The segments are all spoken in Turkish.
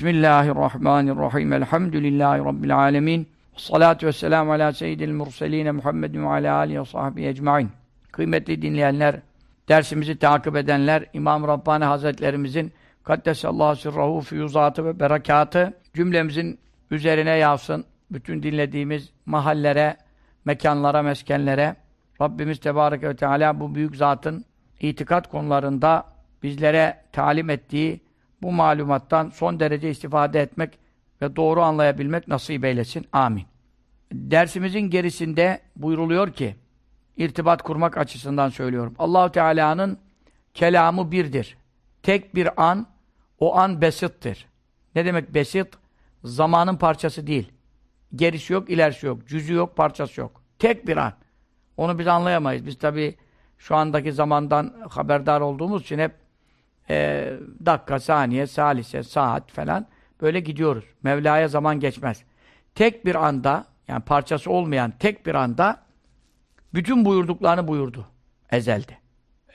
Bismillahirrahmanirrahim. Elhamdülillahi Rabbil alemin. Salatu vesselamu ala seyyidil murseline Muhammedin ve ala alihi ve sahbihi ecmain. Kıymetli dinleyenler, dersimizi takip edenler, İmam Rabbani Hazretlerimizin Kaddesallahu sirrahu füyuzatı ve berekatı cümlemizin üzerine yağsın. Bütün dinlediğimiz mahallere, mekanlara, meskenlere Rabbimiz Tebareke ve Teala bu büyük zatın itikat konularında bizlere talim ettiği bu malumattan son derece istifade etmek ve doğru anlayabilmek nasip eylesin. Amin. Dersimizin gerisinde buyruluyor ki, irtibat kurmak açısından söylüyorum. Allahu Teala'nın kelamı birdir. Tek bir an, o an besittir. Ne demek besit? Zamanın parçası değil. Gerisi yok, ilerisi yok. Cüzü yok, parçası yok. Tek bir an. Onu biz anlayamayız. Biz tabii şu andaki zamandan haberdar olduğumuz için hep e, dakika, saniye, salise, saat falan böyle gidiyoruz. Mevla'ya zaman geçmez. Tek bir anda, yani parçası olmayan tek bir anda bütün buyurduklarını buyurdu ezelde.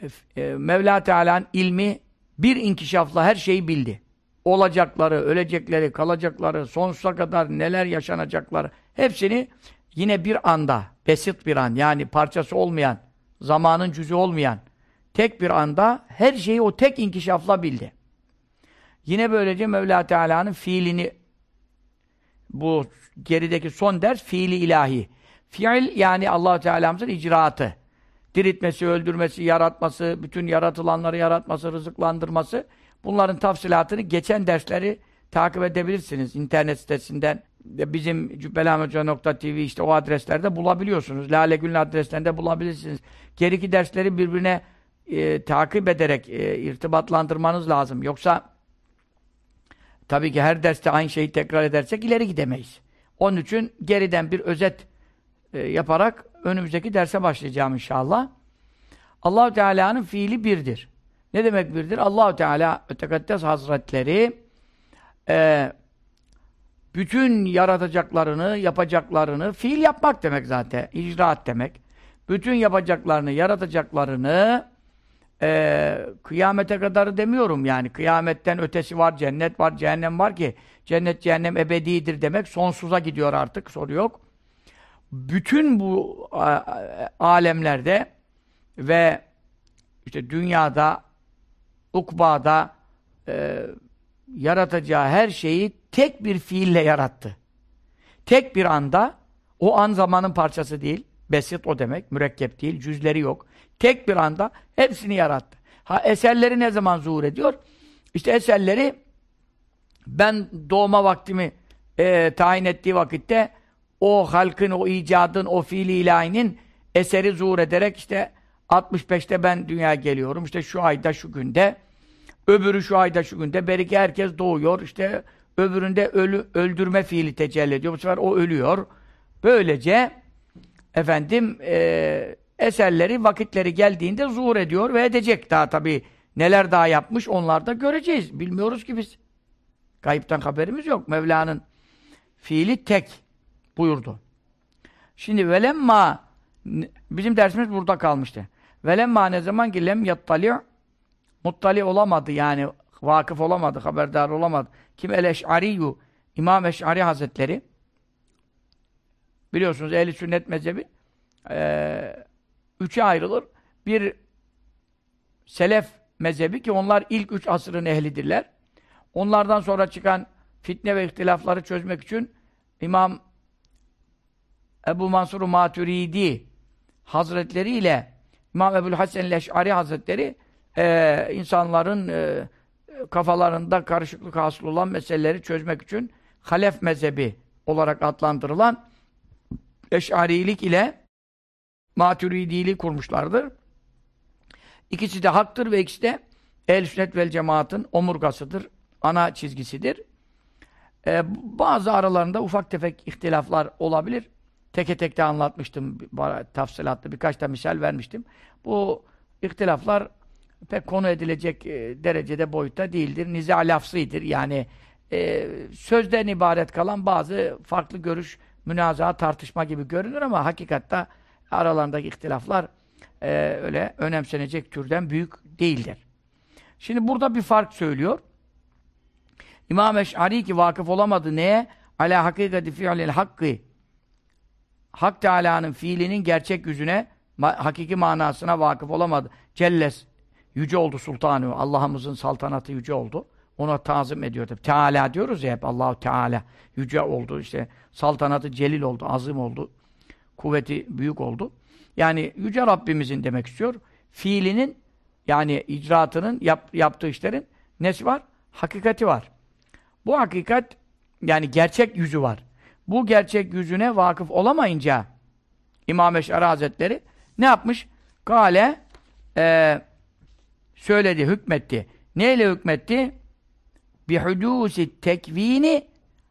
E, e, Mevla Teala'nın ilmi bir inkişafla her şeyi bildi. Olacakları, ölecekleri, kalacakları, sonsuza kadar neler yaşanacakları hepsini yine bir anda, besit bir an yani parçası olmayan, zamanın cüzü olmayan tek bir anda her şeyi o tek inkişafla bildi. Yine böylece Mevla Teala'nın fiilini bu gerideki son ders fiili ilahi. Fiil yani Allah Teala'mızın icraatı. Diriltmesi, öldürmesi, yaratması, bütün yaratılanları yaratması, rızıklandırması. Bunların tafsilatını geçen dersleri takip edebilirsiniz internet sitesinden. Bizim cübbelahmethoca.tv işte o adreslerde bulabiliyorsunuz. Lale Gül'ün adreslerinde bulabilirsiniz. Geriki dersleri birbirine e, takip ederek e, irtibatlandırmanız lazım. Yoksa tabii ki her derste aynı şeyi tekrar edersek ileri gidemeyiz. Onun için geriden bir özet e, yaparak önümüzdeki derse başlayacağım inşallah. Allahu Teala'nın fiili birdir. Ne demek birdir? Allahu Teala Ötekaddes Hazretleri e, bütün yaratacaklarını, yapacaklarını, fiil yapmak demek zaten, icraat demek. Bütün yapacaklarını, yaratacaklarını e, kıyamete kadarı demiyorum yani. Kıyametten ötesi var, cennet var, cehennem var ki cennet, cehennem ebedidir demek. Sonsuza gidiyor artık, soru yok. Bütün bu alemlerde ve işte dünyada, ukbada e, yaratacağı her şeyi tek bir fiille yarattı. Tek bir anda, o an zamanın parçası değil, besit o demek, mürekkep değil, cüzleri yok. Tek bir anda hepsini yarattı. Ha eserleri ne zaman zuhur ediyor? İşte eserleri ben doğma vaktimi e, tayin ettiği vakitte o halkın, o icadın, o fiili ilahinin eseri zuhur ederek işte 65'te ben dünyaya geliyorum. İşte şu ayda, şu günde. Öbürü şu ayda, şu günde. Belki herkes doğuyor. İşte öbüründe ölü, öldürme fiili tecelli ediyor. Bu sefer o ölüyor. Böylece efendim e, eserleri, vakitleri geldiğinde zuhur ediyor ve edecek. Daha tabii neler daha yapmış onlar da göreceğiz. Bilmiyoruz ki biz. Kayıptan haberimiz yok. Mevla'nın fiili tek buyurdu. Şimdi velemma bizim dersimiz burada kalmıştı. Velemma ne zaman ki lem yattali muttali olamadı yani vakıf olamadı, haberdar olamadı. Kim el eş'ariyyu İmam Eş'ari Hazretleri biliyorsunuz ehli sünnet mezhebi üçe ayrılır. Bir selef mezhebi ki onlar ilk üç asırın ehlidirler. Onlardan sonra çıkan fitne ve ihtilafları çözmek için İmam Ebu Mansur Maturidi Hazretleri ile İmam Ebu'l Hasan Leş'ari Hazretleri e, insanların e, kafalarında karışıklık hasıl olan meseleleri çözmek için Halef mezhebi olarak adlandırılan Eş'arilik ile Maturidilik kurmuşlardır. İkisi de haktır ve ikisi de el sünnet vel cemaatın omurgasıdır, ana çizgisidir. Ee, bazı aralarında ufak tefek ihtilaflar olabilir. Teke tek de anlatmıştım, tafsilatlı birkaç da misal vermiştim. Bu ihtilaflar pek konu edilecek e, derecede boyutta değildir. Niza lafzıdır. Yani e, sözden ibaret kalan bazı farklı görüş, münazaa, tartışma gibi görünür ama hakikatta aralarındaki ihtilaflar e, öyle önemsenecek türden büyük değildir. Şimdi burada bir fark söylüyor. İmam Eş'ari ki vakıf olamadı neye? Ala hakikati fi'lil hakkı. Hak Teala'nın fiilinin gerçek yüzüne, hakiki manasına vakıf olamadı. Celles, yüce oldu sultanı. Allah'ımızın saltanatı yüce oldu. Ona tazim ediyor. Teala diyoruz ya hep Allahu Teala. Yüce oldu işte. Saltanatı celil oldu, azim oldu. Kuvveti büyük oldu. Yani yüce Rabbimizin demek istiyor. Fiilinin yani icraatının yap, yaptığı işlerin nesi var? Hakikati var. Bu hakikat yani gerçek yüzü var. Bu gerçek yüzüne vakıf olamayınca İmam Eş'ari Hazretleri ne yapmış? Gale e, söyledi, hükmetti. Neyle hükmetti? Bihudusi tekvini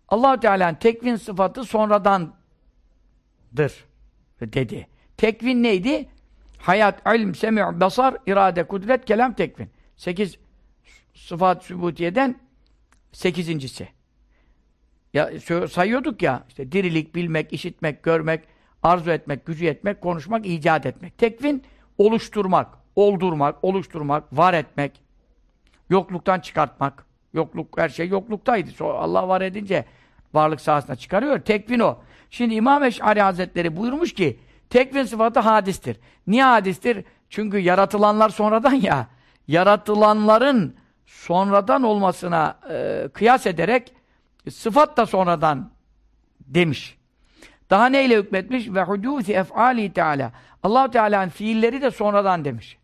allah Teala'nın tekvin sıfatı sonradandır dedi. Tekvin neydi? Hayat, ilm, semi' basar, irade, kudret, kelam, tekvin. Sekiz sıfat sübutiyeden sekizincisi. Ya sayıyorduk ya, işte dirilik, bilmek, işitmek, görmek, arzu etmek, gücü etmek, konuşmak, icat etmek. Tekvin, oluşturmak, oldurmak, oluşturmak, var etmek, yokluktan çıkartmak. Yokluk, her şey yokluktaydı. Allah var edince varlık sahasına çıkarıyor. Tekvin o. Şimdi İmam Eş'ari Hazretleri buyurmuş ki, tekvin sıfatı hadistir. Niye hadistir? Çünkü yaratılanlar sonradan ya, yaratılanların sonradan olmasına e, kıyas ederek sıfat da sonradan demiş. Daha neyle hükmetmiş? Ve hudûsi ef'ali Teala. Allah Teala'nın fiilleri de sonradan demiş.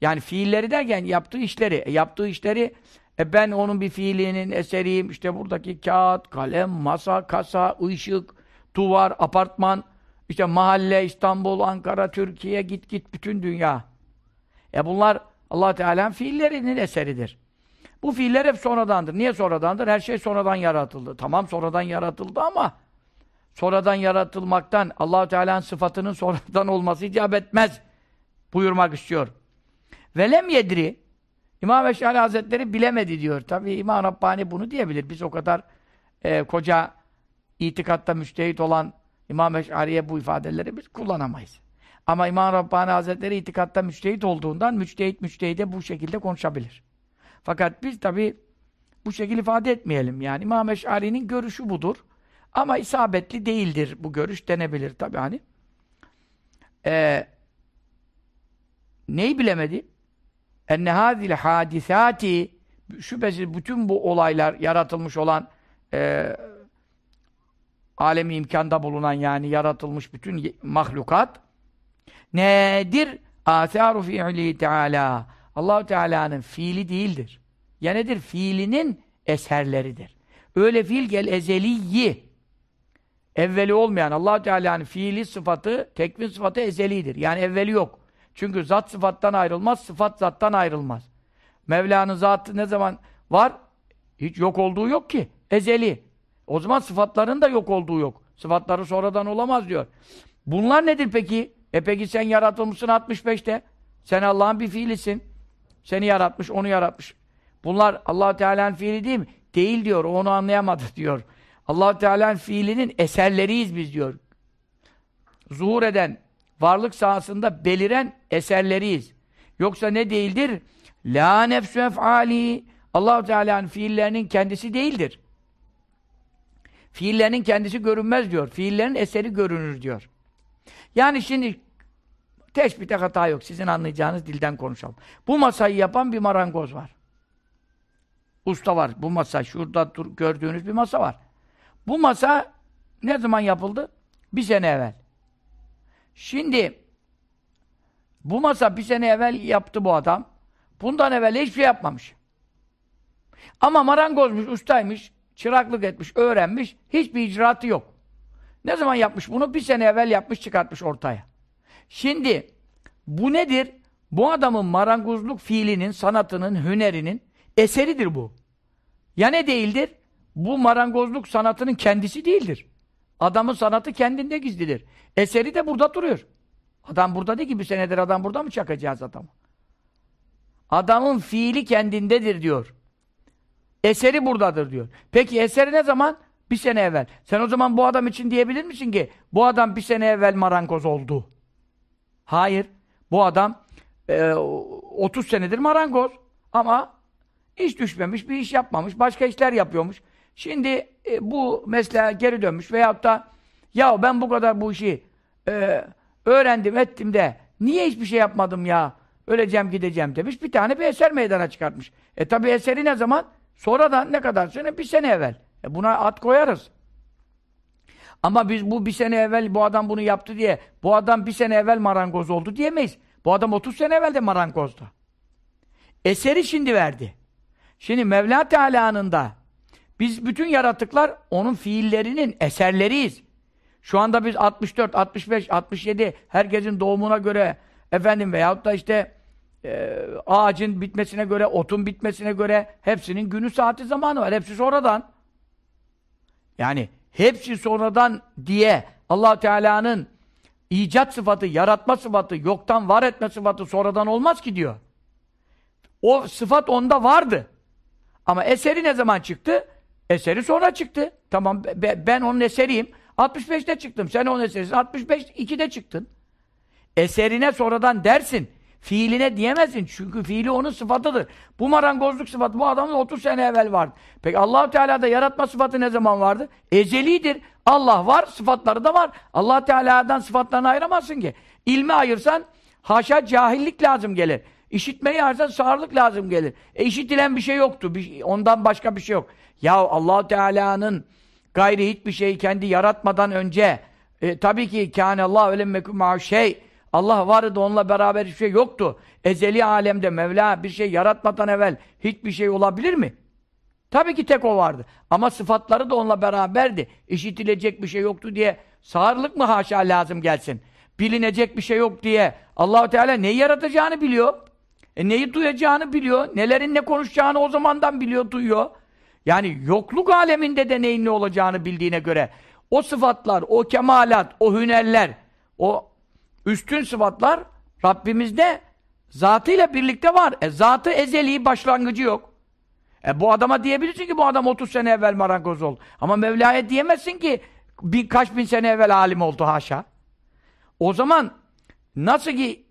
Yani fiilleri derken yaptığı işleri, e, yaptığı işleri e ben onun bir fiilinin eseriyim. İşte buradaki kağıt, kalem, masa, kasa, ışık, duvar, apartman, işte mahalle, İstanbul, Ankara, Türkiye, git git bütün dünya. E bunlar Allah Teala'nın fiillerinin eseridir. Bu fiiller hep sonradandır. Niye sonradandır? Her şey sonradan yaratıldı. Tamam sonradan yaratıldı ama sonradan yaratılmaktan allah Teala'nın sıfatının sonradan olması icap etmez buyurmak istiyor. Velem yedri İmam Eşari Hazretleri bilemedi diyor. Tabi İmam Rabbani bunu diyebilir. Biz o kadar e, koca itikatta müştehit olan İmam Eşari'ye bu ifadeleri biz kullanamayız. Ama İmam Rabbani Hazretleri itikatta müştehit olduğundan müçtehit müçtehide bu şekilde konuşabilir. Fakat biz tabi bu şekilde ifade etmeyelim. Yani İmam Eş'ari'nin görüşü budur. Ama isabetli değildir bu görüş denebilir tabi hani. Ee, neyi bilemedi? Enne hadil hadisati şüphesiz bütün bu olaylar yaratılmış olan e, alemi imkanda bulunan yani yaratılmış bütün mahlukat nedir? Âthâru fi'li teâlâ Allahu Teala'nın fiili değildir. Ya nedir? Fiilinin eserleridir. Öyle fiil gel ezeliyi. Evveli olmayan allah Teala'nın fiili sıfatı, tekvin sıfatı ezelidir. Yani evveli yok. Çünkü zat sıfattan ayrılmaz, sıfat zattan ayrılmaz. Mevla'nın zatı ne zaman var? Hiç yok olduğu yok ki. Ezeli. O zaman sıfatların da yok olduğu yok. Sıfatları sonradan olamaz diyor. Bunlar nedir peki? E peki sen yaratılmışsın 65'te. Sen Allah'ın bir fiilisin. Seni yaratmış, onu yaratmış. Bunlar allah Teala'nın fiili değil mi? Değil diyor, onu anlayamadı diyor. allah Teala'nın fiilinin eserleriyiz biz diyor. Zuhur eden, varlık sahasında beliren eserleriyiz. Yoksa ne değildir? La nefsü ef'ali allah Teala'nın fiillerinin kendisi değildir. Fiillerinin kendisi görünmez diyor. Fiillerin eseri görünür diyor. Yani şimdi Teşbihte hata yok. Sizin anlayacağınız dilden konuşalım. Bu masayı yapan bir marangoz var. Usta var. Bu masa, şurada dur, gördüğünüz bir masa var. Bu masa ne zaman yapıldı? Bir sene evvel. Şimdi bu masa bir sene evvel yaptı bu adam. Bundan evvel hiçbir şey yapmamış. Ama marangozmuş, ustaymış, çıraklık etmiş, öğrenmiş, hiçbir icraatı yok. Ne zaman yapmış bunu? Bir sene evvel yapmış, çıkartmış ortaya. Şimdi bu nedir? Bu adamın marangozluk fiilinin, sanatının, hünerinin eseridir bu. Ya ne değildir? Bu marangozluk sanatının kendisi değildir. Adamın sanatı kendinde gizlidir. Eseri de burada duruyor. Adam burada değil ki bir senedir adam burada mı çakacağız adamı? Adamın fiili kendindedir diyor. Eseri buradadır diyor. Peki eseri ne zaman? Bir sene evvel. Sen o zaman bu adam için diyebilir misin ki bu adam bir sene evvel marangoz oldu? Hayır. Bu adam e, 30 senedir marangoz. Ama Hiç düşmemiş, bir iş yapmamış, başka işler yapıyormuş. Şimdi e, bu mesleğe geri dönmüş veyahut da ya ben bu kadar bu işi e, öğrendim, ettim de niye hiçbir şey yapmadım ya? Öleceğim, gideceğim demiş. Bir tane bir eser meydana çıkartmış. E tabi eseri ne zaman? Sonradan ne kadar sene? Bir sene evvel. E buna at koyarız. Ama biz bu bir sene evvel bu adam bunu yaptı diye bu adam bir sene evvel marangoz oldu diyemeyiz. Bu adam 30 sene evvel de marangozdu. Eseri şimdi verdi. Şimdi Mevla Teala'nın da biz bütün yaratıklar onun fiillerinin eserleriyiz. Şu anda biz 64, 65, 67 herkesin doğumuna göre efendim veyahut da işte e, ağacın bitmesine göre, otun bitmesine göre hepsinin günü saati zamanı var. Hepsi sonradan. Yani hepsi sonradan diye allah Teala'nın icat sıfatı, yaratma sıfatı, yoktan var etme sıfatı sonradan olmaz ki diyor. O sıfat onda vardı. Ama eseri ne zaman çıktı? Eseri sonra çıktı. Tamam ben onun eseriyim. 65'te çıktım. Sen onun eserisin. 65 2'de çıktın. Eserine sonradan dersin. Fiiline diyemezsin. Çünkü fiili onun sıfatıdır. Bu marangozluk sıfatı bu adamın 30 sene evvel vardı. Peki allah Teala'da yaratma sıfatı ne zaman vardı? Ezelidir. Allah var, sıfatları da var. allah Teala'dan sıfatlarını ayıramazsın ki. İlmi ayırsan haşa cahillik lazım gelir. İşitmeyi ayırsan sağırlık lazım gelir. E işitilen bir şey yoktu. Bir, ondan başka bir şey yok. Ya allah Teala'nın gayri hiçbir şeyi kendi yaratmadan önce e, tabii ki kâne Allah öyle mekû şey Allah vardı onunla beraber hiçbir şey yoktu. Ezeli alemde Mevla bir şey yaratmadan evvel hiçbir şey olabilir mi? Tabii ki tek o vardı. Ama sıfatları da onunla beraberdi. İşitilecek bir şey yoktu diye sağırlık mı haşa lazım gelsin? Bilinecek bir şey yok diye Allahu Teala neyi yaratacağını biliyor. E neyi duyacağını biliyor. Nelerin ne konuşacağını o zamandan biliyor, duyuyor. Yani yokluk aleminde de neyin ne olacağını bildiğine göre o sıfatlar, o kemalat, o hünerler, o üstün sıfatlar Rabbimizde zatıyla birlikte var. E zatı ezeli, başlangıcı yok. E bu adama diyebilirsin ki bu adam 30 sene evvel marangoz oldu. Ama Mevla'ya diyemezsin ki birkaç bin sene evvel alim oldu haşa. O zaman nasıl ki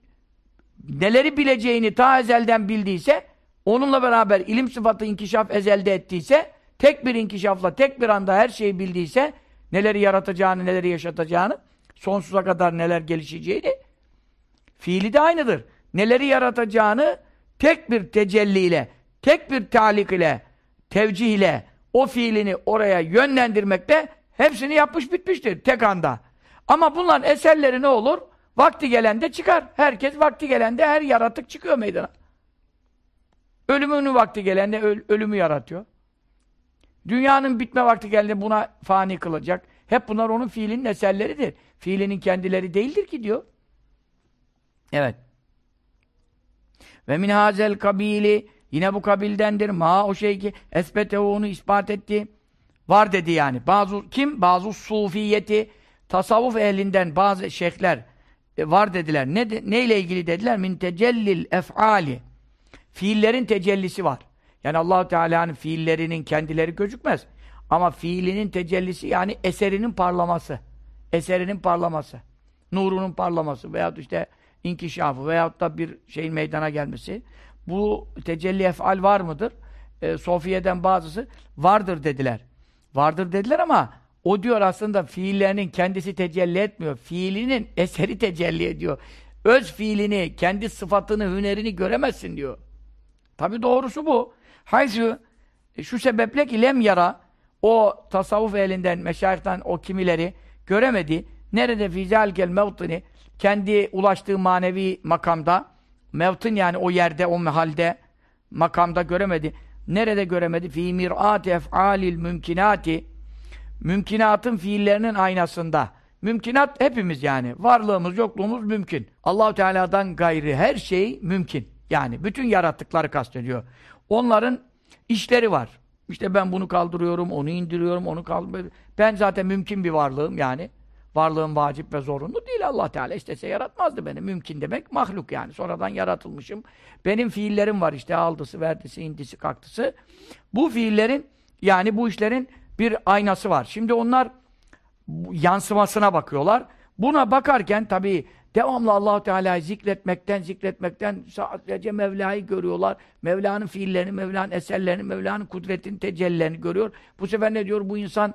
neleri bileceğini ta ezelden bildiyse onunla beraber ilim sıfatı inkişaf ezelde ettiyse tek bir inkişafla tek bir anda her şeyi bildiyse neleri yaratacağını, neleri yaşatacağını sonsuza kadar neler gelişeceğini fiili de aynıdır. Neleri yaratacağını tek bir tecelliyle, tek bir talik ile, tevcih ile o fiilini oraya yönlendirmekte hepsini yapmış bitmiştir tek anda. Ama bunların eserleri ne olur? Vakti gelende çıkar. Herkes vakti gelende her yaratık çıkıyor meydana. Ölümünün vakti gelende öl ölümü yaratıyor. Dünyanın bitme vakti geldiğinde buna fani kılacak. Hep bunlar onun fiilinin eserleridir. Fiilinin kendileri değildir ki diyor. Evet. Ve min hazel kabili yine bu kabildendir. Ma o şey ki esbetehu onu ispat etti. Var dedi yani. Bazı kim? Bazı sufiyeti tasavvuf ehlinden bazı şeyhler e, var dediler. Ne de, neyle ilgili dediler? Min tecellil ef'ali. Fiillerin tecellisi var. Yani Allahu Teala'nın fiillerinin kendileri gözükmez. Ama fiilinin tecellisi yani eserinin parlaması. Eserinin parlaması. Nurunun parlaması veyahut işte inkişafı veyahut da bir şeyin meydana gelmesi. Bu tecelli efal var mıdır? E, Sofiye'den bazısı vardır dediler. Vardır dediler ama o diyor aslında fiillerinin kendisi tecelli etmiyor. Fiilinin eseri tecelli ediyor. Öz fiilini, kendi sıfatını, hünerini göremezsin diyor. Tabi doğrusu bu. Hayzü e, şu sebeple ki lem yara o tasavvuf elinden, meşayihten o kimileri göremedi. Nerede fizalkel mevtini kendi ulaştığı manevi makamda mevtin yani o yerde, o mehalde makamda göremedi. Nerede göremedi? Fi mir'at ef'alil mümkinati mümkinatın fiillerinin aynasında. Mümkinat hepimiz yani. Varlığımız, yokluğumuz mümkün. Allahu Teala'dan gayri her şey mümkün. Yani bütün yarattıkları kastediyor. Onların işleri var. İşte ben bunu kaldırıyorum, onu indiriyorum, onu kaldırıyorum. Ben zaten mümkün bir varlığım yani. Varlığım vacip ve zorunlu değil Allah Teala. istese yaratmazdı beni. Mümkün demek mahluk yani. Sonradan yaratılmışım. Benim fiillerim var işte aldısı, verdisi, indisi, kaktısı. Bu fiillerin yani bu işlerin bir aynası var. Şimdi onlar yansımasına bakıyorlar. Buna bakarken tabii devamlı Allahu Teala'yı zikretmekten, zikretmekten sadece Mevla'yı görüyorlar. Mevla'nın fiillerini, Mevla'nın eserlerini, Mevla'nın kudretini, tecellilerini görüyor. Bu sefer ne diyor? Bu insan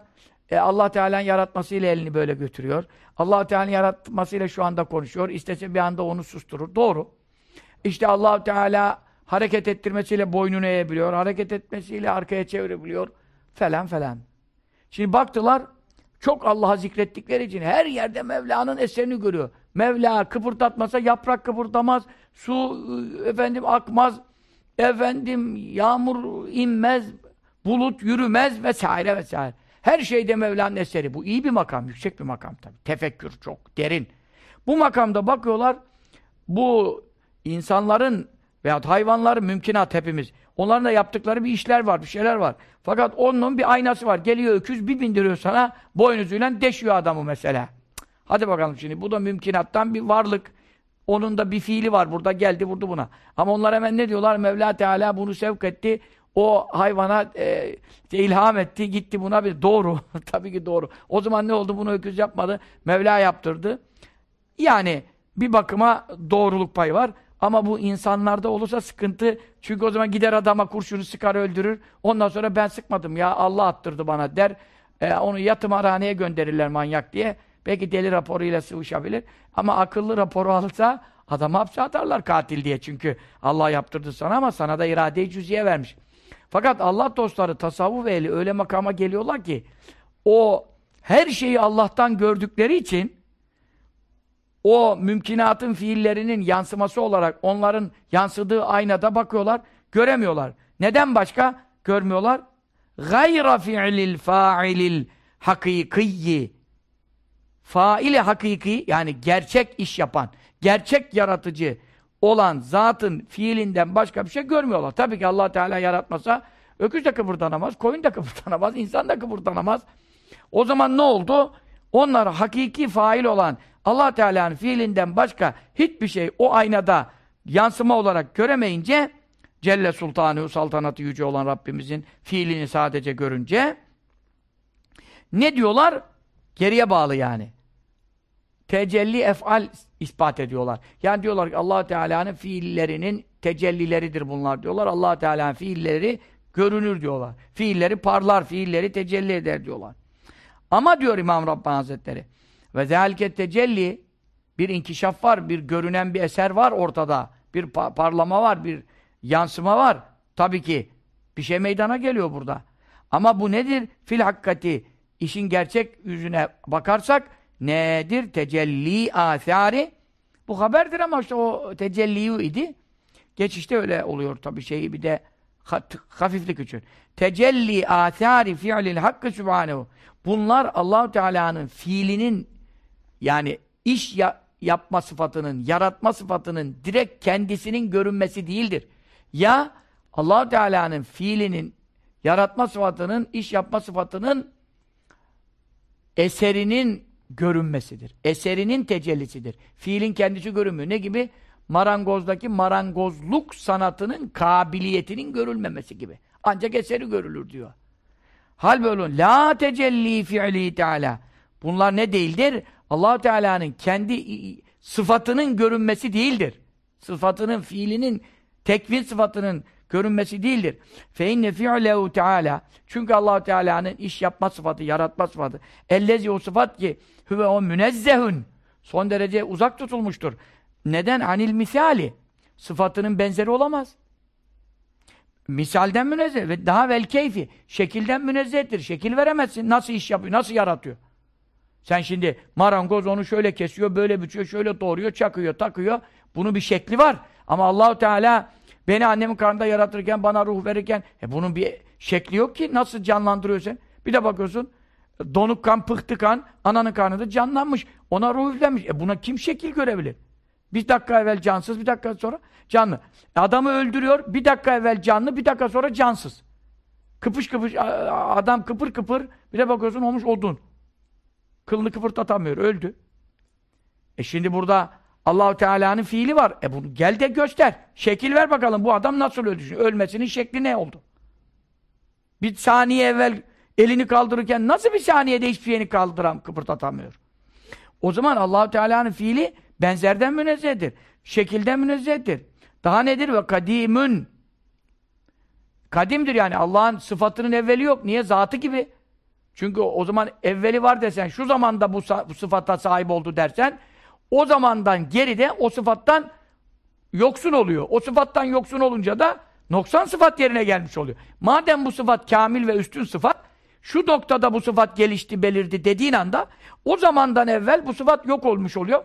e, Allah Teala'nın yaratmasıyla elini böyle götürüyor. Allah Teala'nın yaratmasıyla şu anda konuşuyor. İstese bir anda onu susturur. Doğru. İşte Allah Teala hareket ettirmesiyle boynunu eğebiliyor. Hareket etmesiyle arkaya çevirebiliyor. Falan falan. Şimdi baktılar çok Allah'a zikrettikleri için her yerde Mevla'nın eserini görüyor. Mevla kıpırdatmasa yaprak kıpırdamaz, su efendim akmaz, efendim yağmur inmez, bulut yürümez vesaire vesaire. Her şeyde Mevla'nın eseri. Bu iyi bir makam, yüksek bir makam tabii. Tefekkür çok derin. Bu makamda bakıyorlar, bu insanların veyahut hayvanların mümkünat hepimiz. Onların da yaptıkları bir işler var, bir şeyler var. Fakat onun bir aynası var. Geliyor öküz bir bindiriyor sana, boynuzuyla deşiyor adamı mesela. Hadi bakalım şimdi. Bu da mümkünattan bir varlık. Onun da bir fiili var. Burada geldi, vurdu buna. Ama onlar hemen ne diyorlar? Mevla Teala bunu sevk etti. O hayvana e, ilham etti. Gitti buna bir doğru. Tabii ki doğru. O zaman ne oldu? Bunu öküz yapmadı. Mevla yaptırdı. Yani bir bakıma doğruluk payı var. Ama bu insanlarda olursa sıkıntı. Çünkü o zaman gider adama kurşunu sıkar öldürür. Ondan sonra ben sıkmadım ya Allah attırdı bana der. E, onu yatımhaneye gönderirler manyak diye. Belki deli raporuyla sıvışabilir. Ama akıllı raporu alırsa adamı hapse atarlar katil diye. Çünkü Allah yaptırdı sana ama sana da irade-i cüziye vermiş. Fakat Allah dostları tasavvuf ehli öyle makama geliyorlar ki o her şeyi Allah'tan gördükleri için o mümkünatın fiillerinin yansıması olarak onların yansıdığı aynada bakıyorlar, göremiyorlar. Neden başka? Görmüyorlar. Gayra fi'lil fa'ilil hakikiyyi faili hakiki yani gerçek iş yapan, gerçek yaratıcı olan zatın fiilinden başka bir şey görmüyorlar. Tabii ki Allah Teala yaratmasa öküz de kıpırdanamaz, koyun da kıpırdanamaz, insan da kıpırdanamaz. O zaman ne oldu? Onlar hakiki fail olan Allah Teala'nın fiilinden başka hiçbir şey o aynada yansıma olarak göremeyince Celle Sultanı saltanatı yüce olan Rabbimizin fiilini sadece görünce ne diyorlar? Geriye bağlı yani. Tecelli efal ispat ediyorlar. Yani diyorlar ki allah Teala'nın fiillerinin tecellileridir bunlar diyorlar. allah Teala'nın fiilleri görünür diyorlar. Fiilleri parlar, fiilleri tecelli eder diyorlar. Ama diyor İmam Rabbani Hazretleri ve zelke tecelli bir inkişaf var, bir görünen bir eser var ortada. Bir parlama var, bir yansıma var. Tabii ki bir şey meydana geliyor burada. Ama bu nedir? Fil hakkati işin gerçek yüzüne bakarsak nedir? Tecelli athari. Bu haberdir ama işte o tecelli idi. Geçişte öyle oluyor tabii şeyi bir de hafiflik için. Tecelli athari fi'lil hakkı subhanehu. Bunlar Allahu Teala'nın fiilinin yani iş ya yapma sıfatının, yaratma sıfatının direkt kendisinin görünmesi değildir. Ya allah Teala'nın fiilinin, yaratma sıfatının, iş yapma sıfatının eserinin görünmesidir. Eserinin tecellisidir. Fiilin kendisi görünmüyor. Ne gibi? Marangozdaki marangozluk sanatının kabiliyetinin görülmemesi gibi. Ancak eseri görülür diyor. Hal böyle la tecelli fi'li teala. Bunlar ne değildir? allah Teala'nın kendi sıfatının görünmesi değildir. Sıfatının, fiilinin, tekvin sıfatının görünmesi değildir. Fe inne fi'lehu Teala. Çünkü Allah Teala'nın iş yapma sıfatı, yaratma sıfatı. Ellezi o sıfat ki huve o münezzehun. Son derece uzak tutulmuştur. Neden? Anil misali. Sıfatının benzeri olamaz. Misalden münezzeh ve daha vel keyfi. Şekilden münezzehtir. Şekil veremezsin. Nasıl iş yapıyor, nasıl yaratıyor? Sen şimdi marangoz onu şöyle kesiyor, böyle biçiyor, şöyle doğruyor, çakıyor, takıyor. Bunun bir şekli var. Ama Allahu Teala beni annemin karnında yaratırken, bana ruh verirken e bunun bir şekli yok ki. Nasıl canlandırıyor sen? Bir de bakıyorsun donuk kan, pıhtı kan ananın karnında canlanmış. Ona ruh üflenmiş. E buna kim şekil görebilir? Bir dakika evvel cansız, bir dakika sonra canlı. E adamı öldürüyor, bir dakika evvel canlı, bir dakika sonra cansız. Kıpış kıpış, adam kıpır kıpır, bir de bakıyorsun olmuş odun. Kılını kıpırtatamıyor, öldü. E şimdi burada Allahu Teala'nın fiili var. E bunu gel de göster. Şekil ver bakalım bu adam nasıl öldü? Ölmesinin şekli ne oldu? Bir saniye evvel elini kaldırırken nasıl bir saniyede hiçbir şeyini kaldıram, kıpırtatamıyor? O zaman Allahu Teala'nın fiili Benzerden münezzehtir. Şekilden münezzehtir. Daha nedir? Ve kadimün. Kadimdir yani. Allah'ın sıfatının evveli yok. Niye? Zatı gibi. Çünkü o zaman evveli var desen, şu zamanda bu, bu sıfata sahip oldu dersen, o zamandan geride o sıfattan yoksun oluyor. O sıfattan yoksun olunca da noksan sıfat yerine gelmiş oluyor. Madem bu sıfat kamil ve üstün sıfat, şu noktada bu sıfat gelişti, belirdi dediğin anda, o zamandan evvel bu sıfat yok olmuş oluyor.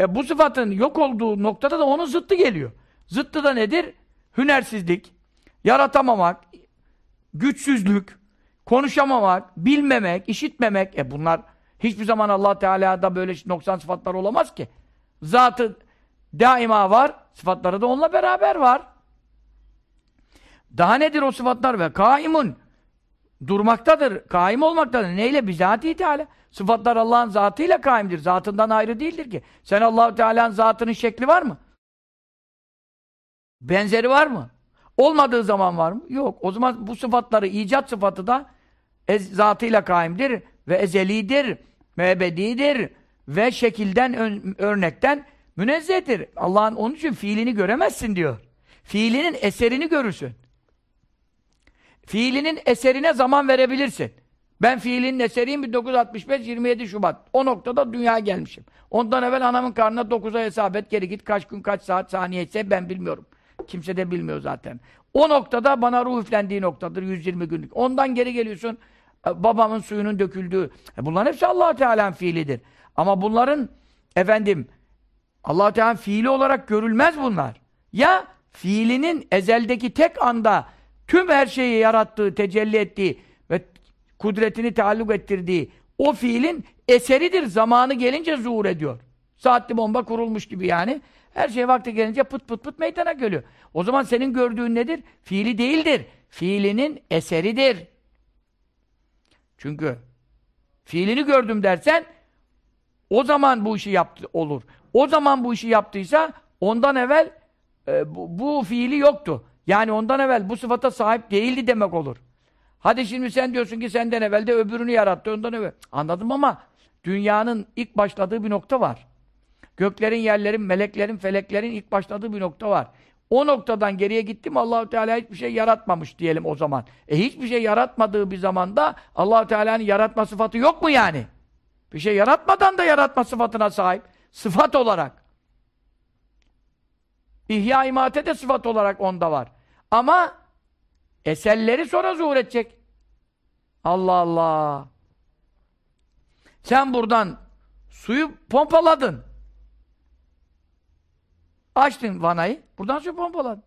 E bu sıfatın yok olduğu noktada da onun zıttı geliyor. Zıttı da nedir? Hünersizlik, yaratamamak, güçsüzlük, konuşamamak, bilmemek, işitmemek. E bunlar hiçbir zaman Allah Teala'da böyle noksan sıfatlar olamaz ki. Zatı daima var, sıfatları da onunla beraber var. Daha nedir o sıfatlar? Ve kaimun. Durmaktadır, kaim olmaktadır. Neyle? Bizatihi Teala. Sıfatlar Allah'ın zatıyla kaimdir. Zatından ayrı değildir ki. Sen allah Teala'nın zatının şekli var mı? Benzeri var mı? Olmadığı zaman var mı? Yok. O zaman bu sıfatları, icat sıfatı da ez, zatıyla kaimdir ve ezelidir, mebedidir ve şekilden, ön, örnekten münezzehtir. Allah'ın onun için fiilini göremezsin diyor. Fiilinin eserini görürsün. Fiilinin eserine zaman verebilirsin. Ben fiilinin eseriyim 1965 27 Şubat. O noktada dünyaya gelmişim. Ondan evvel anamın karnına 9'a hesap et, geri git kaç gün kaç saat saniye ise ben bilmiyorum. Kimse de bilmiyor zaten. O noktada bana ruh üflendiği noktadır 120 günlük. Ondan geri geliyorsun e, babamın suyunun döküldüğü. E bunların hepsi allah Teala'nın fiilidir. Ama bunların efendim allah Teala'nın fiili olarak görülmez bunlar. Ya fiilinin ezeldeki tek anda tüm her şeyi yarattığı, tecelli ettiği ve kudretini taalluk ettirdiği o fiilin eseridir. Zamanı gelince zuhur ediyor. Saatli bomba kurulmuş gibi yani. Her şey vakti gelince pıt pıt pıt meydana geliyor. O zaman senin gördüğün nedir? Fiili değildir. Fiilinin eseridir. Çünkü fiilini gördüm dersen o zaman bu işi yaptı olur. O zaman bu işi yaptıysa ondan evvel e, bu, bu fiili yoktu. Yani ondan evvel bu sıfata sahip değildi demek olur. Hadi şimdi sen diyorsun ki senden evvel de öbürünü yarattı ondan evvel. Anladım ama dünyanın ilk başladığı bir nokta var. Göklerin, yerlerin, meleklerin, feleklerin ilk başladığı bir nokta var. O noktadan geriye gitti mi Allahu Teala hiçbir şey yaratmamış diyelim o zaman. E hiçbir şey yaratmadığı bir zamanda Allahu Teala'nın yaratma sıfatı yok mu yani? Bir şey yaratmadan da yaratma sıfatına sahip. Sıfat olarak. İhya imate de sıfat olarak onda var. Ama eserleri sonra zuhur edecek. Allah Allah. Sen buradan suyu pompaladın. Açtın vanayı, buradan suyu pompaladın.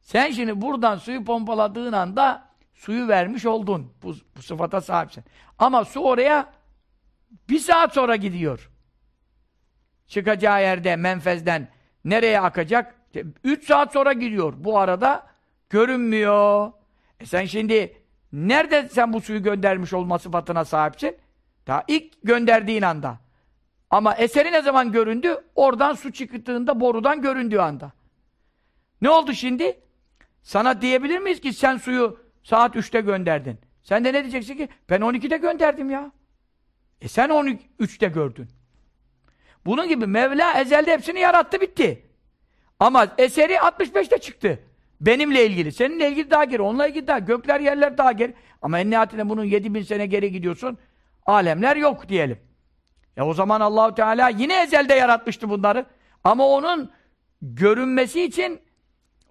Sen şimdi buradan suyu pompaladığın anda suyu vermiş oldun. Bu, bu sıfata sahipsin. Ama su oraya bir saat sonra gidiyor. Çıkacağı yerde, menfezden nereye akacak? Üç saat sonra gidiyor. Bu arada görünmüyor. E sen şimdi nerede sen bu suyu göndermiş olma sıfatına sahipsin? Daha ilk gönderdiğin anda. Ama eseri ne zaman göründü? Oradan su çıktığında borudan göründüğü anda. Ne oldu şimdi? Sana diyebilir miyiz ki sen suyu saat 3'te gönderdin? Sen de ne diyeceksin ki? Ben 12'de gönderdim ya. E sen 13'te gördün. Bunun gibi Mevla ezelde hepsini yarattı bitti. Ama eseri 65'te çıktı. Benimle ilgili. Seninle ilgili daha geri. Onunla ilgili daha. Gökler yerler daha geri. Ama en nihayetinde bunun 7000 sene geri gidiyorsun. Alemler yok diyelim. E o zaman Allahu Teala yine ezelde yaratmıştı bunları. Ama onun görünmesi için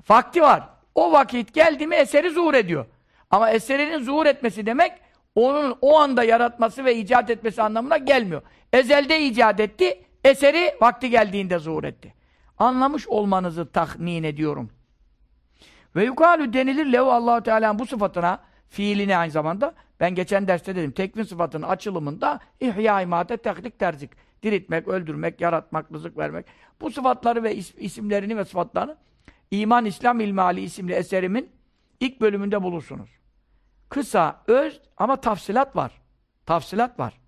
vakti var. O vakit geldi mi eseri zuhur ediyor. Ama eserinin zuhur etmesi demek onun o anda yaratması ve icat etmesi anlamına gelmiyor. Ezelde icat etti, eseri vakti geldiğinde zuhur etti. Anlamış olmanızı tahmin ediyorum. Ve yukarı denilir lehu Allahu Teala'nın bu sıfatına fiiline aynı zamanda ben geçen derste dedim tekvin sıfatının açılımında ihya imate teklik terzik. Diriltmek, öldürmek, yaratmak, rızık vermek. Bu sıfatları ve is isimlerini ve sıfatlarını İman İslam İlmali isimli eserimin ilk bölümünde bulursunuz. Kısa, öz ama tafsilat var. Tafsilat var.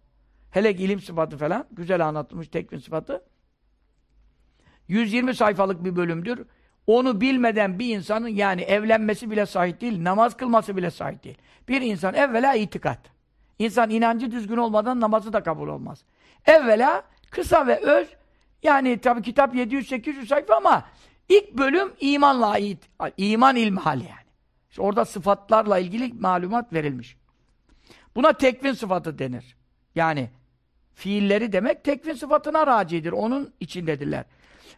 Hele ilim sıfatı falan güzel anlatılmış tekvin sıfatı. 120 sayfalık bir bölümdür. Onu bilmeden bir insanın yani evlenmesi bile sahip değil, namaz kılması bile sahip değil. Bir insan evvela itikat. İnsan inancı düzgün olmadan namazı da kabul olmaz. Evvela kısa ve öz Yani tabi kitap 700-800 sayfa ama ilk bölüm imanla ait. iman ilmihal yani. İşte orada sıfatlarla ilgili malumat verilmiş. Buna tekvin sıfatı denir. Yani fiilleri demek tekvin sıfatına racidir. Onun içindedirler.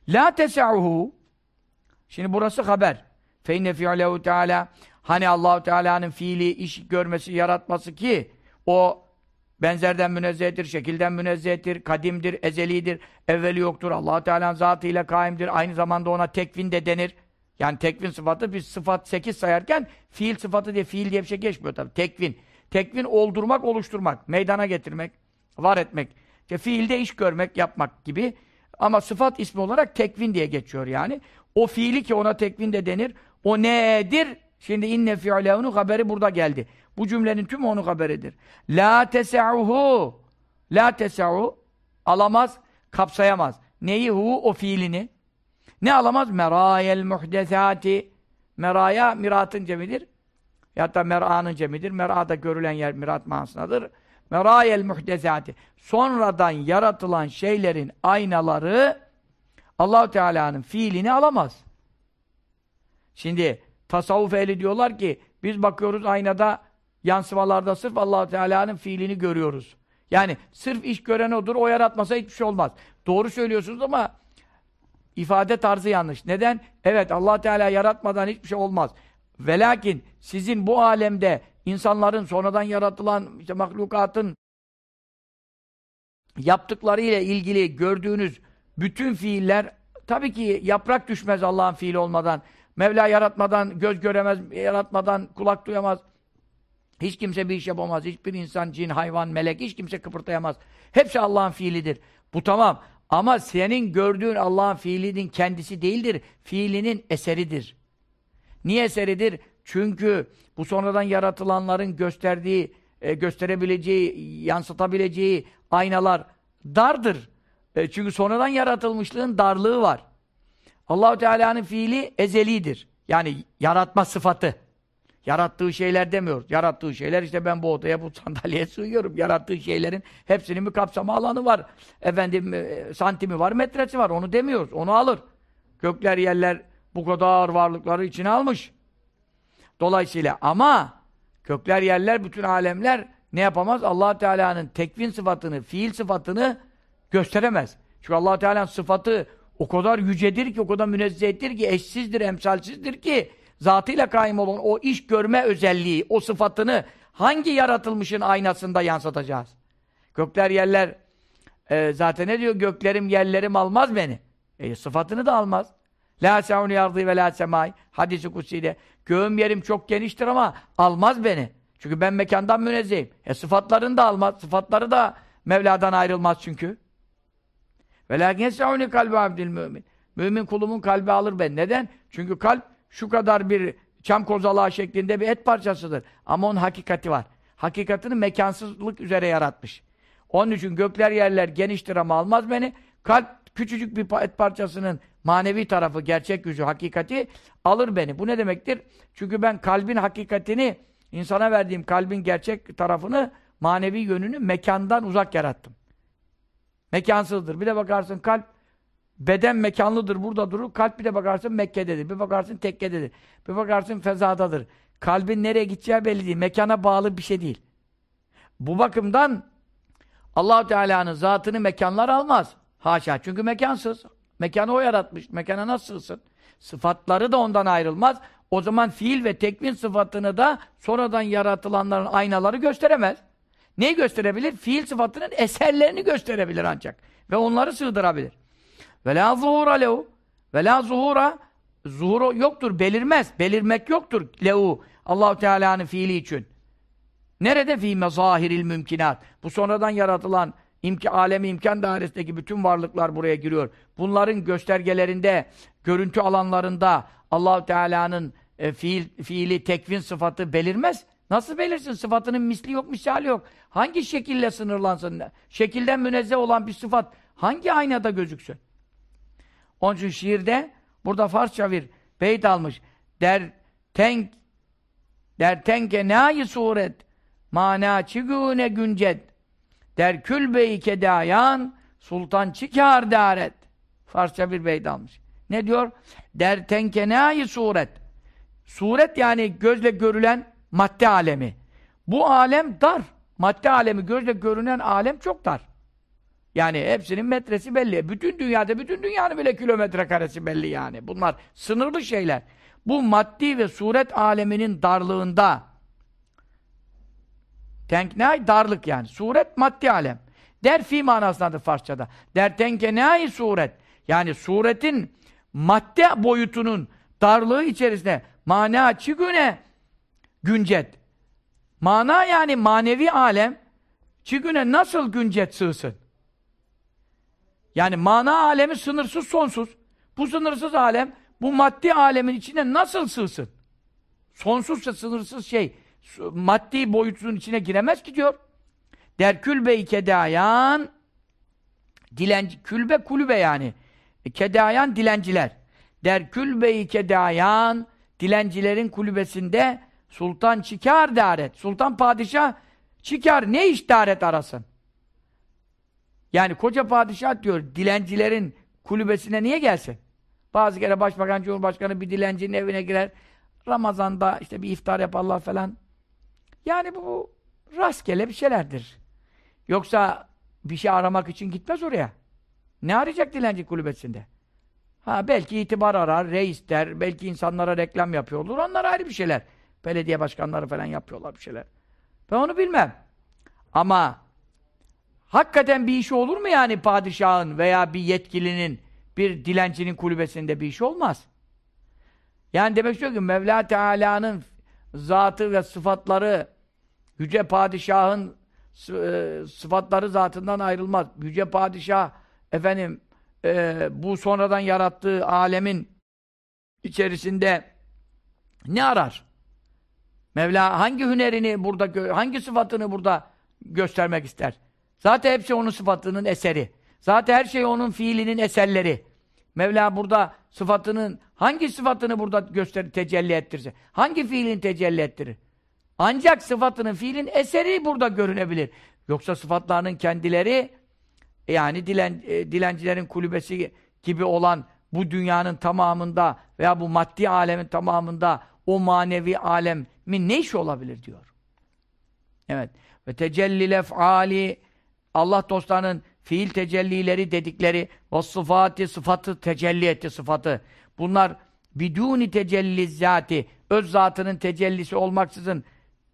La tesa'uhu Şimdi burası haber. Fe inne fi'lehu teala hani Allahu Teala'nın fiili iş görmesi, yaratması ki o benzerden münezzehtir, şekilden münezzehtir, kadimdir, ezelidir, evveli yoktur. Allah Teala'nın zatıyla kaimdir. Aynı zamanda ona tekvin de denir. Yani tekvin sıfatı biz sıfat 8 sayarken fiil sıfatı diye fiil diye bir şey geçmiyor tabii. Tekvin. Tekvin oldurmak, oluşturmak, meydana getirmek, var etmek. İşte fiilde iş görmek, yapmak gibi. Ama sıfat ismi olarak tekvin diye geçiyor yani. O fiili ki ona tekvin de denir. O nedir? Şimdi inne fi'lehunu haberi burada geldi. Bu cümlenin tümü onun haberidir. La tesa'uhu La tesa'u alamaz, kapsayamaz. Neyi hu? O fiilini. Ne alamaz? Merayel muhdesati. Meraya miratın cemidir. Ya da mer'anın cemidir. Mer'ada görülen yer mirat manasındadır. Merayel muhdesati. Sonradan yaratılan şeylerin aynaları allah Teala'nın fiilini alamaz. Şimdi tasavvuf ehli diyorlar ki biz bakıyoruz aynada yansımalarda sırf allah Teala'nın fiilini görüyoruz. Yani sırf iş gören odur, o yaratmasa hiçbir şey olmaz. Doğru söylüyorsunuz ama ifade tarzı yanlış. Neden? Evet allah Teala yaratmadan hiçbir şey olmaz. Velakin sizin bu alemde insanların sonradan yaratılan işte mahlukatın yaptıkları ile ilgili gördüğünüz bütün fiiller tabii ki yaprak düşmez Allah'ın fiili olmadan. Mevla yaratmadan göz göremez, yaratmadan kulak duyamaz. Hiç kimse bir iş yapamaz. Hiçbir insan, cin, hayvan, melek hiç kimse kıpırtayamaz. Hepsi Allah'ın fiilidir. Bu tamam. Ama senin gördüğün Allah'ın fiilinin kendisi değildir. Fiilinin eseridir. Niye eseridir? Çünkü bu sonradan yaratılanların gösterdiği, e, gösterebileceği, yansıtabileceği aynalar dardır. E, çünkü sonradan yaratılmışlığın darlığı var. Allahu Teala'nın fiili ezelidir. Yani yaratma sıfatı. Yarattığı şeyler demiyoruz. Yarattığı şeyler işte ben bu odaya, bu sandalyeye sığıyorum. Yarattığı şeylerin hepsinin bir kapsama alanı var. Efendim e, santimi var, metresi var. Onu demiyoruz. Onu alır. Gökler, yerler bu kadar varlıkları içine almış. Dolayısıyla ama gökler, yerler, bütün alemler ne yapamaz? allah Teala'nın tekvin sıfatını, fiil sıfatını gösteremez. Çünkü allah Teala'nın sıfatı o kadar yücedir ki, o kadar münezzehtir ki, eşsizdir, emsalsizdir ki zatıyla kaim olan o iş görme özelliği, o sıfatını hangi yaratılmışın aynasında yansıtacağız? Gökler, yerler e, zaten ne diyor? Göklerim, yerlerim almaz beni. E, sıfatını da almaz. La se'uni yardı ve la semai. Hadis-i kutsiyle. Göğüm yerim çok geniştir ama almaz beni. Çünkü ben mekandan münezzehim. E sıfatlarını da almaz. Sıfatları da Mevla'dan ayrılmaz çünkü. Lakin yese'uni kalbi abdil mümin. Mümin kulumun kalbi alır ben. Neden? Çünkü kalp şu kadar bir çam kozalağı şeklinde bir et parçasıdır. Ama onun hakikati var. Hakikatini mekansızlık üzere yaratmış. Onun için gökler yerler geniştir ama almaz beni. Kalp küçücük bir et parçasının manevi tarafı, gerçek yüzü, hakikati alır beni. Bu ne demektir? Çünkü ben kalbin hakikatini, insana verdiğim kalbin gerçek tarafını, manevi yönünü mekandan uzak yarattım. Mekansızdır. Bir de bakarsın kalp beden mekanlıdır, burada durur. Kalp bir de bakarsın Mekke'dedir. Bir bakarsın tekkededir. Bir bakarsın fezadadır. Kalbin nereye gideceği belli değil. Mekana bağlı bir şey değil. Bu bakımdan allah Teala'nın zatını mekanlar almaz. Haşa. Çünkü mekansız. Mekanı o yaratmış. Mekana nasıl sığsın? Sıfatları da ondan ayrılmaz. O zaman fiil ve tekvin sıfatını da sonradan yaratılanların aynaları gösteremez. Neyi gösterebilir? Fiil sıfatının eserlerini gösterebilir ancak. Ve onları sığdırabilir. Ve la zuhura lehu. Ve la zuhura zuhuru yoktur, belirmez. Belirmek yoktur lehu. Allahu Teala'nın fiili için. Nerede fi mezahiril mümkinat? Bu sonradan yaratılan imki, alemi imkan dairesindeki bütün varlıklar buraya giriyor. Bunların göstergelerinde, görüntü alanlarında Allahu Teala'nın e, fiil, fiili tekvin sıfatı belirmez. Nasıl belirsin? Sıfatının misli yok, misali yok. Hangi şekille sınırlansın? Şekilden münezzeh olan bir sıfat hangi aynada gözüksün? Onun için şiirde burada Farsça bir beyt almış. Der tenk der tenke nâyi suret mana çigûne güncet der külbeyi kedayan sultan çıkar daret. Farsça bir beyt almış. Ne diyor? Der tenkenâyi suret. Suret yani gözle görülen madde alemi. Bu alem dar. Madde alemi, gözle görünen alem çok dar. Yani hepsinin metresi belli. Bütün dünyada, bütün dünyanın bile kilometre karesi belli yani. Bunlar sınırlı şeyler. Bu maddi ve suret aleminin darlığında tenknai darlık yani. Suret maddi alem. Der fi manasındadır Farsçada. Der tenkenai suret. Yani suretin madde boyutunun darlığı içerisinde mana çigüne güncet. Mana yani manevi alem çigüne nasıl güncet sığsın? Yani mana alemi sınırsız sonsuz. Bu sınırsız alem bu maddi alemin içine nasıl sığsın? Sonsuzsa sınırsız şey maddi boyutunun içine giremez ki diyor. Der külbe-i kedayan dilenci, külbe kulübe yani. E, kedayan dilenciler. Der külbe-i kedayan dilencilerin kulübesinde sultan çıkar daret. Sultan padişah çıkar. Ne iş daret arasın? Yani koca padişah diyor dilencilerin kulübesine niye gelsin? Bazı kere başbakan, cumhurbaşkanı bir dilencinin evine girer. Ramazan'da işte bir iftar yaparlar falan. Yani bu rastgele bir şeylerdir. Yoksa bir şey aramak için gitmez oraya. Ne arayacak dilenci kulübesinde? Ha belki itibar arar, reis der, belki insanlara reklam yapıyor olur. Onlar ayrı bir şeyler. Belediye başkanları falan yapıyorlar bir şeyler. Ben onu bilmem. Ama hakikaten bir işi olur mu yani padişahın veya bir yetkilinin, bir dilencinin kulübesinde bir işi olmaz. Yani demek istiyor ki Mevla Teala'nın zatı ve sıfatları Yüce Padişah'ın e, sıfatları zatından ayrılmaz. Yüce Padişah efendim e, bu sonradan yarattığı alemin içerisinde ne arar? Mevla hangi hünerini burada, hangi sıfatını burada göstermek ister? Zaten hepsi onun sıfatının eseri. Zaten her şey onun fiilinin eserleri. Mevla burada sıfatının, hangi sıfatını burada göster tecelli ettirse? Hangi fiilini tecelli ettirir? Ancak sıfatının, fiilin eseri burada görünebilir. Yoksa sıfatlarının kendileri yani dilen, e, dilencilerin kulübesi gibi olan bu dünyanın tamamında veya bu maddi alemin tamamında o manevi alemin ne işi olabilir diyor. Evet. Ve tecelli lef'ali Allah dostlarının fiil tecellileri dedikleri ve sıfatı, sıfatı tecelli etti sıfatı. Bunlar biduni tecelli zati, öz zatının tecellisi olmaksızın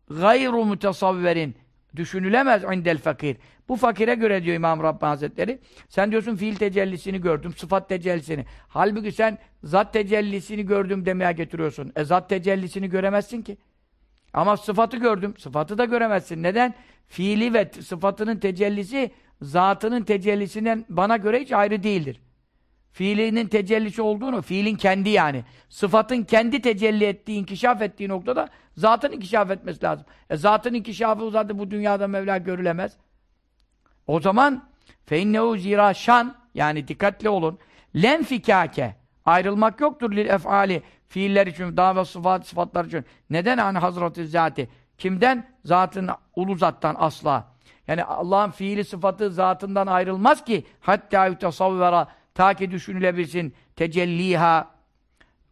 gayru mutasavverin düşünülemez indel fakir. Bu fakire göre diyor İmam Rabbani Hazretleri. Sen diyorsun fiil tecellisini gördüm, sıfat tecellisini. Halbuki sen zat tecellisini gördüm demeye getiriyorsun. E zat tecellisini göremezsin ki. Ama sıfatı gördüm. Sıfatı da göremezsin. Neden? Fiili ve sıfatının tecellisi zatının tecellisinden bana göre hiç ayrı değildir. Fiilinin tecellisi olduğunu, fiilin kendi yani. Sıfatın kendi tecelli ettiği, inkişaf ettiği noktada zatın inkişaf etmesi lazım. E zatın inkişafı zaten bu dünyada Mevla görülemez. O zaman feinnehu zira şan yani dikkatli olun. Len fikake ayrılmak yoktur lil efali fiiller için, daha ve sıfat, sıfatlar için. Neden hani Hazreti Zati? Kimden? Zatın, ulu zattan asla. Yani Allah'ın fiili sıfatı zatından ayrılmaz ki hatta yutasavvera ta ki düşünülebilsin tecelliha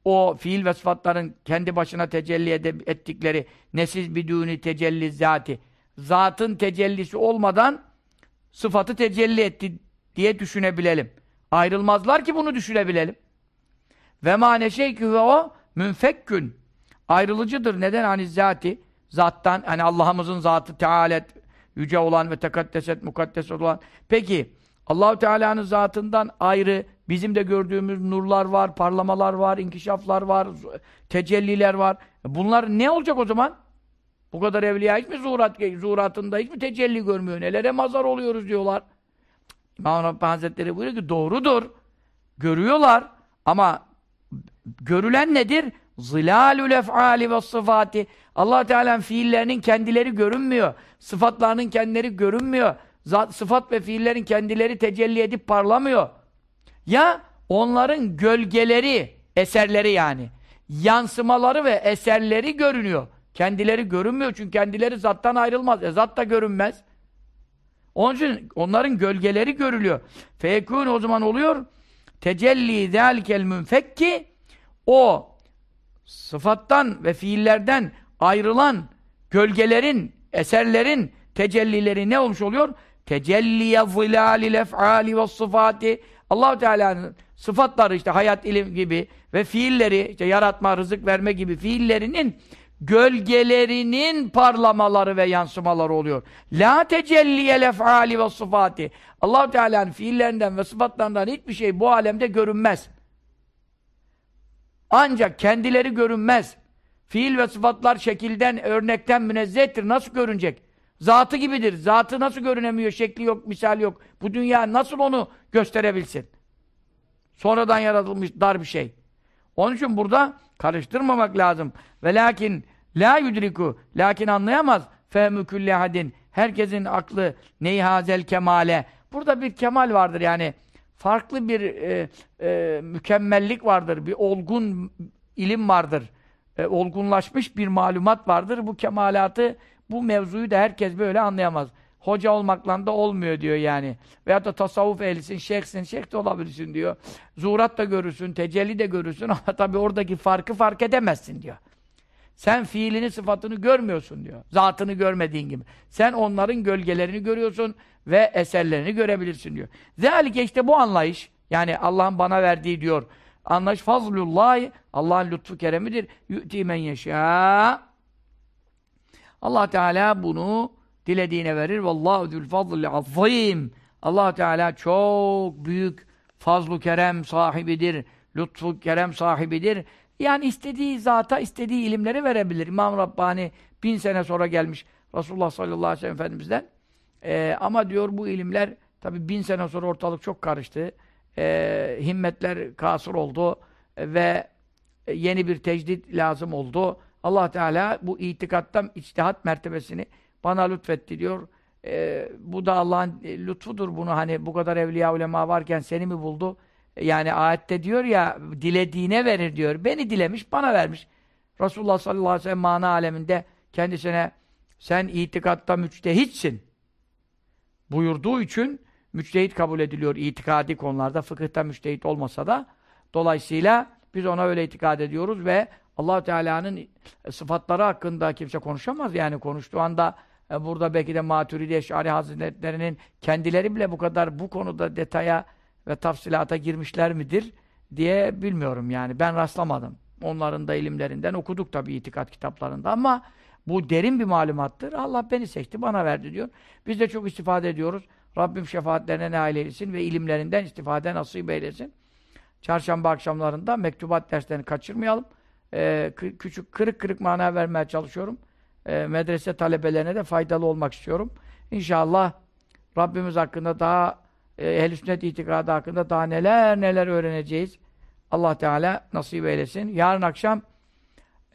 o fiil ve sıfatların kendi başına tecelli ettikleri nesiz bidûni tecelli zati zatın tecellisi olmadan sıfatı tecelli etti diye düşünebilelim. Ayrılmazlar ki bunu düşünebilelim. Ve mane şey ki o münfekkün ayrılıcıdır. Neden? Hani zati zattan hani Allah'ımızın zatı tealet yüce olan ve tekaddeset mukaddes olan. Peki Allahu Teala'nın zatından ayrı bizim de gördüğümüz nurlar var, parlamalar var, inkişaflar var, tecelliler var. Bunlar ne olacak o zaman? Bu kadar evliya hiç mi zuhurat, zuhuratında hiç mi tecelli görmüyor? Nelere mazar oluyoruz diyorlar. İmam Rabbani Hazretleri buyuruyor ki doğrudur. Görüyorlar ama görülen nedir? Zilalül ef'ali ve sıfati. allah Teala'nın fiillerinin kendileri görünmüyor. Sıfatlarının kendileri görünmüyor. Zat, sıfat ve fiillerin kendileri tecelli edip parlamıyor. Ya onların gölgeleri, eserleri yani, yansımaları ve eserleri görünüyor. Kendileri görünmüyor çünkü kendileri zattan ayrılmaz. E zat da görünmez. Onun için onların gölgeleri görülüyor. Fekûn o zaman oluyor tecelli zâlikel münfekki o sıfattan ve fiillerden ayrılan gölgelerin, eserlerin tecellileri ne olmuş oluyor? Tecelliye zilâlil ef'âli ve sıfâti allah Teala'nın sıfatları işte hayat, ilim gibi ve fiilleri, işte yaratma, rızık verme gibi fiillerinin gölgelerinin parlamaları ve yansımaları oluyor. La tecelliyel ef'ali ve sıfati. Allah Teala'nın fiillerinden ve sıfatlarından hiçbir şey bu alemde görünmez. Ancak kendileri görünmez. Fiil ve sıfatlar şekilden, örnekten münezzehtir. Nasıl görünecek? Zatı gibidir. Zatı nasıl görünemiyor? Şekli yok, misal yok. Bu dünya nasıl onu gösterebilsin? Sonradan yaratılmış dar bir şey. Onun için burada karıştırmamak lazım. Ve lakin la yudriku lakin anlayamaz fehmü külli hadin. Herkesin aklı neyhazel kemale. Burada bir kemal vardır yani. Farklı bir e, e, mükemmellik vardır. Bir olgun ilim vardır. E, olgunlaşmış bir malumat vardır. Bu kemalatı, bu mevzuyu da herkes böyle anlayamaz. Hoca olmakla da olmuyor diyor yani. Veyahut da tasavvuf ehlisin, şeyhsin, şeyh de olabilirsin diyor. Zuhurat da görürsün, tecelli de görürsün ama tabii oradaki farkı fark edemezsin diyor. Sen fiilini, sıfatını görmüyorsun diyor. Zatını görmediğin gibi. Sen onların gölgelerini görüyorsun ve eserlerini görebilirsin diyor. Zalike işte bu anlayış, yani Allah'ın bana verdiği diyor, anlayış fazlullah, Allah'ın lütfu keremidir. Yü'ti men yeşâ. Allah Teala bunu dilediğine verir. Vallahu zül fazl azim. Allah Teala çok büyük fazlu kerem sahibidir. Lütfu kerem sahibidir. Yani istediği zata, istediği ilimleri verebilir. İmam Rabbani bin sene sonra gelmiş Resulullah sallallahu aleyhi ve sellem Efendimiz'den. Ee, ama diyor bu ilimler tabi bin sene sonra ortalık çok karıştı. Ee, himmetler kasır oldu ve yeni bir tecdit lazım oldu. Allah Teala bu itikattan içtihat mertebesini bana lütfetti diyor. Ee, bu da Allah'ın lütfudur bunu hani bu kadar evliya ulema varken seni mi buldu? Yani ayette diyor ya dilediğine verir diyor. Beni dilemiş, bana vermiş. Resulullah sallallahu aleyhi ve sellem mana aleminde kendisine sen itikatta müçtehitsin buyurduğu için müçtehit kabul ediliyor itikadi konularda. Fıkıhta müçtehit olmasa da dolayısıyla biz ona öyle itikad ediyoruz ve allah Teala'nın sıfatları hakkında kimse konuşamaz. Yani konuştuğu anda e, burada belki de Maturidi Eş'ari Hazretlerinin kendileri bile bu kadar bu konuda detaya ve tafsilata girmişler midir diye bilmiyorum yani. Ben rastlamadım. Onların da ilimlerinden okuduk tabii itikat kitaplarında ama bu derin bir malumattır. Allah beni seçti, bana verdi diyor. Biz de çok istifade ediyoruz. Rabbim şefaatlerine nail eylesin ve ilimlerinden istifade nasip eylesin. Çarşamba akşamlarında mektubat derslerini kaçırmayalım. Ee, küçük kırık kırık mana vermeye çalışıyorum. Ee, medrese talebelerine de faydalı olmak istiyorum. İnşallah Rabbimiz hakkında daha e, ehl-i sünnet itikadı hakkında daha neler neler öğreneceğiz. Allah Teala nasip eylesin. Yarın akşam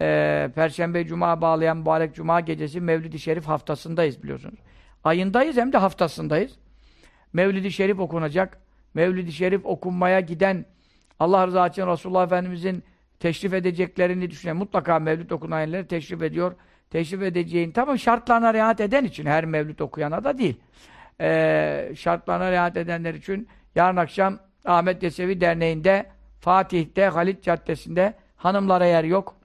e, Perşembe Cuma bağlayan mübarek Cuma gecesi Mevlid-i Şerif haftasındayız biliyorsunuz. Ayındayız hem de haftasındayız. Mevlid-i Şerif okunacak. Mevlid-i Şerif okunmaya giden Allah rızası için Resulullah Efendimizin teşrif edeceklerini düşünen mutlaka Mevlid okunayanları teşrif ediyor. Teşrif edeceğin tabi şartlarına riayet eden için her Mevlid okuyana da değil e, şartlarına riayet edenler için yarın akşam Ahmet Yesevi Derneği'nde Fatih'te Halit Caddesi'nde hanımlara yer yok.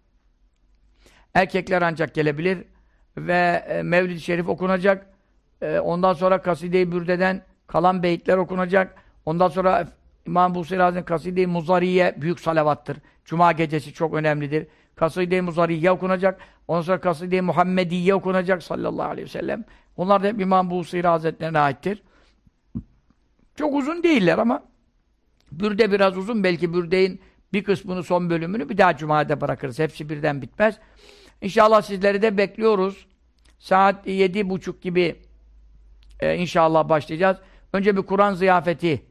Erkekler ancak gelebilir ve e, Mevlid-i Şerif okunacak. E, ondan sonra Kaside-i Bürde'den kalan beyitler okunacak. Ondan sonra İmam Busir Hazretleri Kaside-i Muzariye büyük salavattır. Cuma gecesi çok önemlidir. Kaside-i Muzariye okunacak. Ondan sonra Kaside-i Muhammediye okunacak sallallahu aleyhi ve sellem. Onlar da hep İmam Busiri Hazretlerine aittir. Çok uzun değiller ama Bürde biraz uzun. Belki Bürde'in bir kısmını, son bölümünü bir daha Cuma'da bırakırız. Hepsi birden bitmez. İnşallah sizleri de bekliyoruz. Saat yedi buçuk gibi e, inşallah başlayacağız. Önce bir Kur'an ziyafeti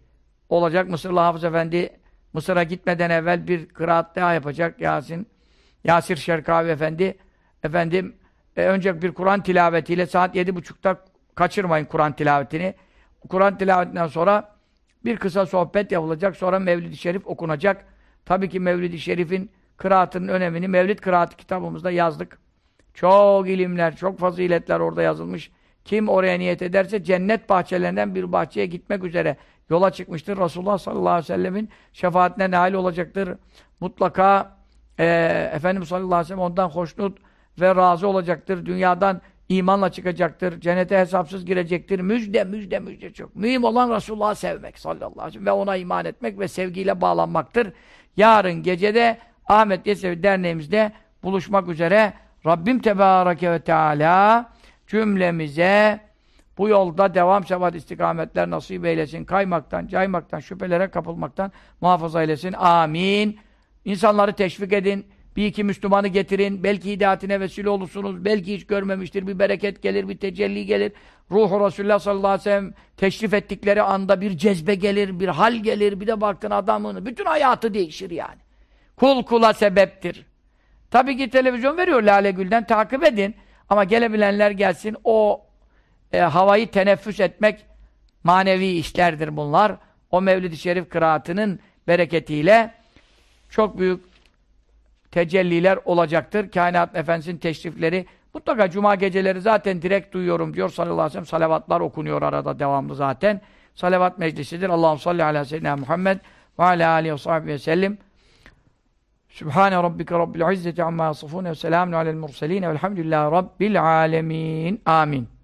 olacak. Mısırlı Hafız Efendi Mısır'a gitmeden evvel bir kıraat daha yapacak Yasin. Yasir Şerkavi Efendi efendim e, önce bir Kur'an tilavetiyle saat yedi buçukta kaçırmayın Kur'an tilavetini. Kur'an tilavetinden sonra bir kısa sohbet yapılacak. Sonra Mevlid-i Şerif okunacak. Tabii ki Mevlid-i Şerif'in kıraatının önemini Mevlid kıraatı kitabımızda yazdık. Çok ilimler, çok faziletler orada yazılmış. Kim oraya niyet ederse cennet bahçelerinden bir bahçeye gitmek üzere yola çıkmıştır. Resulullah sallallahu aleyhi ve sellemin şefaatine nail olacaktır. Mutlaka e, Efendimiz sallallahu aleyhi ve sellem ondan hoşnut ve razı olacaktır. Dünyadan imanla çıkacaktır. Cennete hesapsız girecektir. Müjde, müjde, müjde çok. Mühim olan Resulullah'ı sevmek sallallahu aleyhi ve sellem ve ona iman etmek ve sevgiyle bağlanmaktır. Yarın gecede Ahmet Yesevi Derneğimizde buluşmak üzere Rabbim Tebareke ve Teala cümlemize bu yolda devam sebat istikametler nasip eylesin. Kaymaktan, caymaktan, şüphelere kapılmaktan muhafaza eylesin. Amin. İnsanları teşvik edin. Bir iki Müslümanı getirin. Belki hidayetine vesile olursunuz. Belki hiç görmemiştir. Bir bereket gelir, bir tecelli gelir. Ruhu Resulullah sallallahu aleyhi ve sellem teşrif ettikleri anda bir cezbe gelir, bir hal gelir. Bir de baktın adamın, bütün hayatı değişir yani. Kul kula sebeptir. Tabii ki televizyon veriyor Lale Gül'den takip edin. Ama gelebilenler gelsin. O e, havayı teneffüs etmek manevi işlerdir bunlar. O Mevlid-i Şerif kıraatının bereketiyle çok büyük tecelliler olacaktır. Kainat Efendisi'nin teşrifleri mutlaka cuma geceleri zaten direkt duyuyorum diyor sallallahu aleyhi ve sellem. Salavatlar okunuyor arada devamlı zaten. Salavat meclisidir. Allah'ım salli ala seyyidina Muhammed ve ala aleyhi ve sahbihi ve sellim. Sübhane rabbike rabbil izzeti amma yasifun ve selamun alel murselin velhamdülillahi rabbil alemin. Amin.